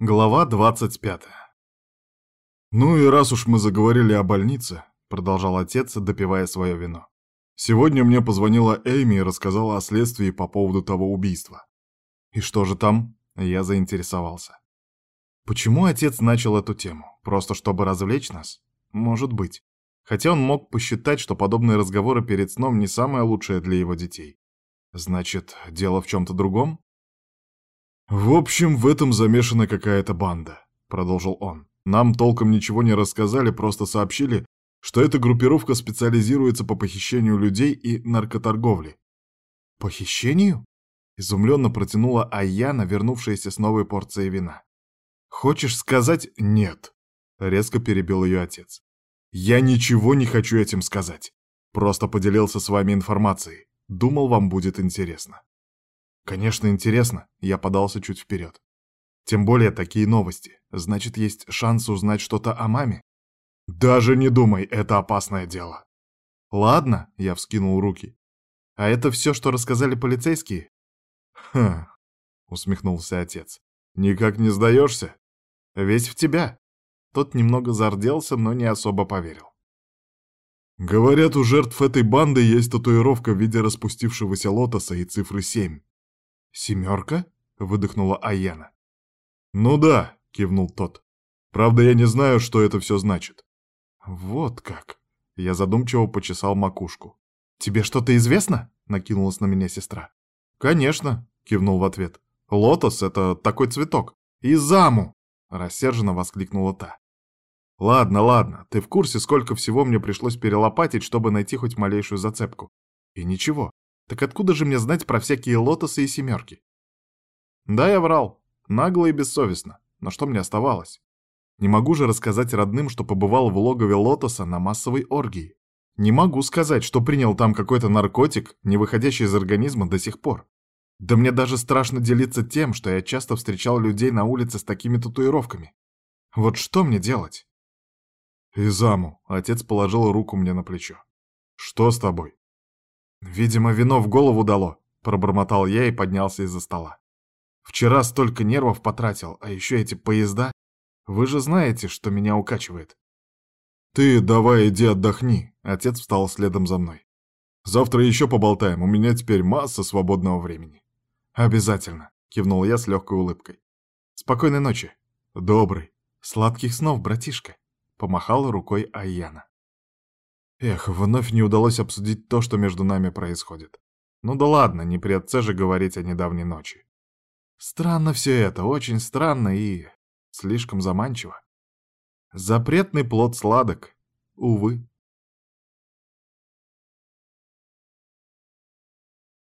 Глава 25 «Ну и раз уж мы заговорили о больнице», — продолжал отец, допивая свое вино. «Сегодня мне позвонила Эйми и рассказала о следствии по поводу того убийства». «И что же там?» — я заинтересовался. Почему отец начал эту тему? Просто чтобы развлечь нас? Может быть. Хотя он мог посчитать, что подобные разговоры перед сном не самое лучшее для его детей. Значит, дело в чем-то другом? «В общем, в этом замешана какая-то банда», — продолжил он. «Нам толком ничего не рассказали, просто сообщили, что эта группировка специализируется по похищению людей и наркоторговле». «Похищению?» — изумленно протянула Аяна, вернувшаяся с новой порцией вина. «Хочешь сказать «нет»?» — резко перебил ее отец. «Я ничего не хочу этим сказать. Просто поделился с вами информацией. Думал, вам будет интересно». Конечно, интересно, я подался чуть вперед. Тем более такие новости. Значит, есть шанс узнать что-то о маме? Даже не думай, это опасное дело. Ладно, я вскинул руки. А это все, что рассказали полицейские? Хм, усмехнулся отец. Никак не сдаешься? Весь в тебя. Тот немного зарделся, но не особо поверил. Говорят, у жертв этой банды есть татуировка в виде распустившегося лотоса и цифры семь. «Семерка?» — выдохнула Аяна. «Ну да», — кивнул тот. «Правда, я не знаю, что это все значит». «Вот как!» — я задумчиво почесал макушку. «Тебе что-то известно?» — накинулась на меня сестра. «Конечно», — кивнул в ответ. «Лотос — это такой цветок. И заму!» — рассерженно воскликнула та. «Ладно, ладно, ты в курсе, сколько всего мне пришлось перелопатить, чтобы найти хоть малейшую зацепку? И ничего, так откуда же мне знать про всякие лотосы и семерки? Да, я врал. Нагло и бессовестно. Но что мне оставалось? Не могу же рассказать родным, что побывал в логове лотоса на массовой оргии. Не могу сказать, что принял там какой-то наркотик, не выходящий из организма до сих пор. Да мне даже страшно делиться тем, что я часто встречал людей на улице с такими татуировками. Вот что мне делать? Изаму, отец положил руку мне на плечо. Что с тобой? «Видимо, вино в голову дало», — пробормотал я и поднялся из-за стола. «Вчера столько нервов потратил, а еще эти поезда. Вы же знаете, что меня укачивает». «Ты давай иди отдохни», — отец встал следом за мной. «Завтра еще поболтаем, у меня теперь масса свободного времени». «Обязательно», — кивнул я с легкой улыбкой. «Спокойной ночи». «Добрый». «Сладких снов, братишка», — помахала рукой Айяна. Эх, вновь не удалось обсудить то, что между нами происходит. Ну да ладно, не при отце же говорить о недавней ночи. Странно все это, очень странно и слишком заманчиво. Запретный плод сладок, увы.